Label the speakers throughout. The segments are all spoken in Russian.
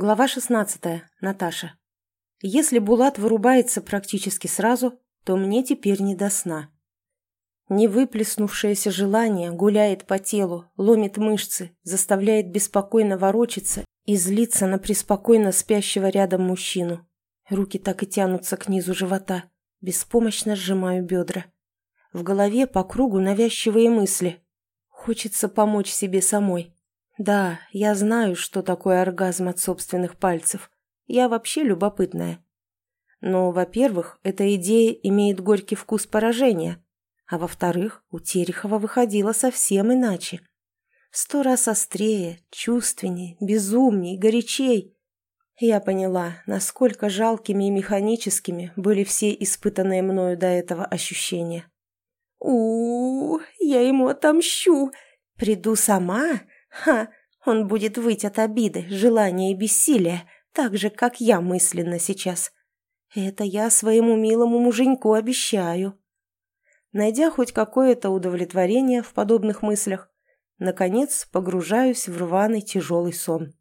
Speaker 1: Глава 16. Наташа. Если Булат вырубается практически сразу, то мне теперь не до сна. Невыплеснувшееся желание гуляет по телу, ломит мышцы, заставляет беспокойно ворочаться и злиться на преспокойно спящего рядом мужчину. Руки так и тянутся к низу живота. Беспомощно сжимаю бедра. В голове по кругу навязчивые мысли. Хочется помочь себе самой. Да, я знаю, что такое оргазм от собственных пальцев. Я вообще любопытная. Но, во-первых, эта идея имеет горький вкус поражения. А во-вторых, у Терехова выходило совсем иначе. Сто раз острее, чувственнее, безумней, горячей. Я поняла, насколько жалкими и механическими были все испытанные мною до этого ощущения. у, -у, -у я ему отомщу. Приду сама, Ха, он будет выть от обиды, желания и бессилия, так же, как я мысленно сейчас. Это я своему милому муженьку обещаю. Найдя хоть какое-то удовлетворение в подобных мыслях, наконец погружаюсь в рваный тяжелый сон.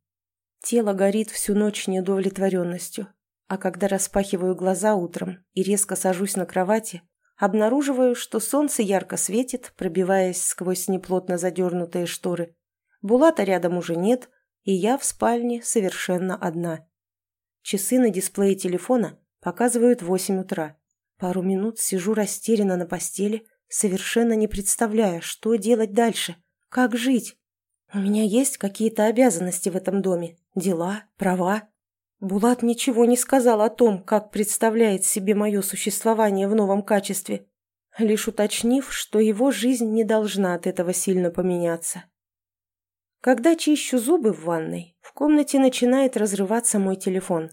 Speaker 1: Тело горит всю ночь неудовлетворенностью, а когда распахиваю глаза утром и резко сажусь на кровати, обнаруживаю, что солнце ярко светит, пробиваясь сквозь неплотно задернутые шторы, Булата рядом уже нет, и я в спальне совершенно одна. Часы на дисплее телефона показывают восемь утра. Пару минут сижу растерянно на постели, совершенно не представляя, что делать дальше, как жить. У меня есть какие-то обязанности в этом доме, дела, права. Булат ничего не сказал о том, как представляет себе мое существование в новом качестве, лишь уточнив, что его жизнь не должна от этого сильно поменяться. Когда чищу зубы в ванной, в комнате начинает разрываться мой телефон.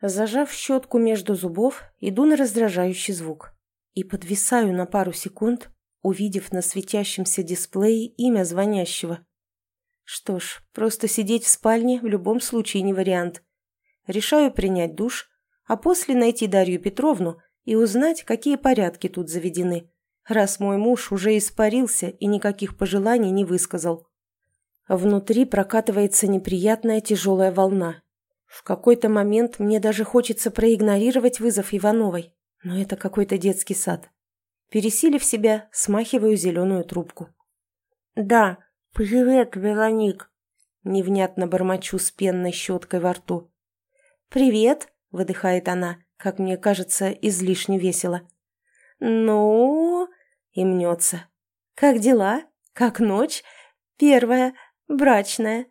Speaker 1: Зажав щетку между зубов, иду на раздражающий звук. И подвисаю на пару секунд, увидев на светящемся дисплее имя звонящего. Что ж, просто сидеть в спальне в любом случае не вариант. Решаю принять душ, а после найти Дарью Петровну и узнать, какие порядки тут заведены, раз мой муж уже испарился и никаких пожеланий не высказал. Внутри прокатывается неприятная тяжелая волна. В какой-то момент мне даже хочется проигнорировать вызов Ивановой, но это какой-то детский сад. Пересилив себя, смахиваю зеленую трубку. «Да, привет, Вероник!» Невнятно бормочу с пенной щеткой во рту. «Привет!» — выдыхает она, как мне кажется, излишне весело. «Ну...» — и мнется. «Как дела? Как ночь? Первая, Брачная.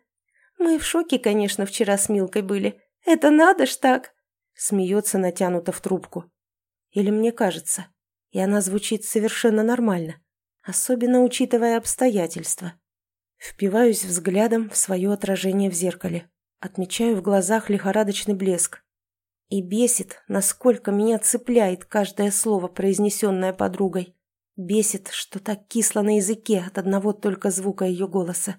Speaker 1: Мы в шоке, конечно, вчера с Милкой были. Это надо ж так!» Смеется натянуто в трубку. Или мне кажется. И она звучит совершенно нормально. Особенно учитывая обстоятельства. Впиваюсь взглядом в свое отражение в зеркале. Отмечаю в глазах лихорадочный блеск. И бесит, насколько меня цепляет каждое слово, произнесенное подругой. Бесит, что так кисло на языке от одного только звука ее голоса.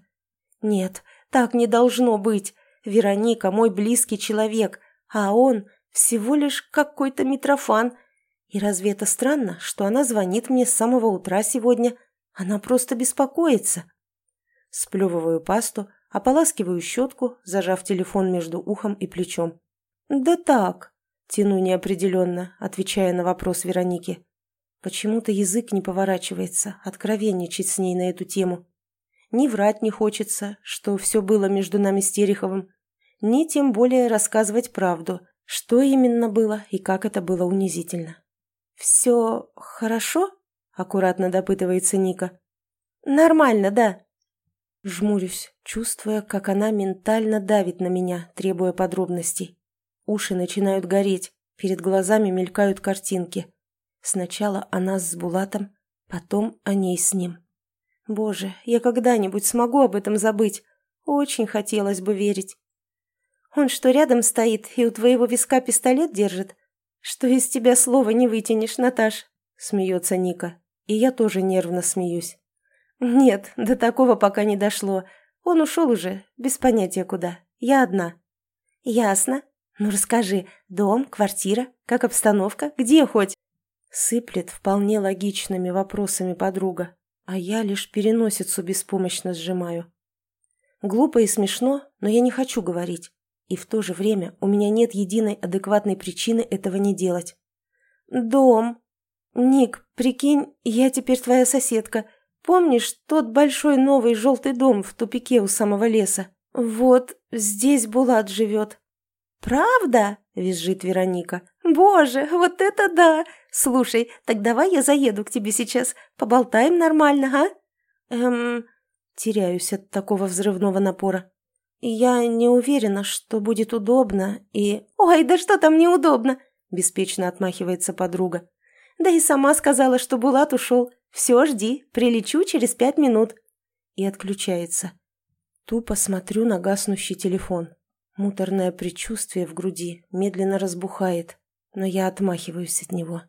Speaker 1: Нет, так не должно быть. Вероника мой близкий человек, а он всего лишь какой-то Митрофан. И разве это странно, что она звонит мне с самого утра сегодня? Она просто беспокоится. Сплевываю пасту, ополаскиваю щетку, зажав телефон между ухом и плечом. «Да так», — тяну неопределенно, отвечая на вопрос Вероники. Почему-то язык не поворачивается откровенничать с ней на эту тему. Ни врать не хочется, что все было между нами с Тереховым, ни тем более рассказывать правду, что именно было и как это было унизительно. «Все хорошо?» – аккуратно допытывается Ника. «Нормально, да». Жмурюсь, чувствуя, как она ментально давит на меня, требуя подробностей. Уши начинают гореть, перед глазами мелькают картинки. Сначала она с Булатом, потом о ней с ним. Боже, я когда-нибудь смогу об этом забыть? Очень хотелось бы верить. Он что, рядом стоит и у твоего виска пистолет держит? Что из тебя слова не вытянешь, Наташ? Смеется Ника. И я тоже нервно смеюсь. Нет, до такого пока не дошло. Он ушел уже, без понятия куда. Я одна. Ясно. Ну расскажи, дом, квартира, как обстановка, где хоть? Сыплет вполне логичными вопросами подруга а я лишь переносицу беспомощно сжимаю. Глупо и смешно, но я не хочу говорить. И в то же время у меня нет единой адекватной причины этого не делать. «Дом. Ник, прикинь, я теперь твоя соседка. Помнишь тот большой новый желтый дом в тупике у самого леса? Вот здесь Булат живет». «Правда?» – визжит Вероника. «Боже, вот это да! Слушай, так давай я заеду к тебе сейчас, поболтаем нормально, а?» «Эм...» Теряюсь от такого взрывного напора. «Я не уверена, что будет удобно и...» «Ой, да что там неудобно!» – беспечно отмахивается подруга. «Да и сама сказала, что Булат ушел. Все, жди, прилечу через пять минут». И отключается. Тупо смотрю на гаснущий телефон. Муторное предчувствие в груди медленно разбухает, но я отмахиваюсь от него.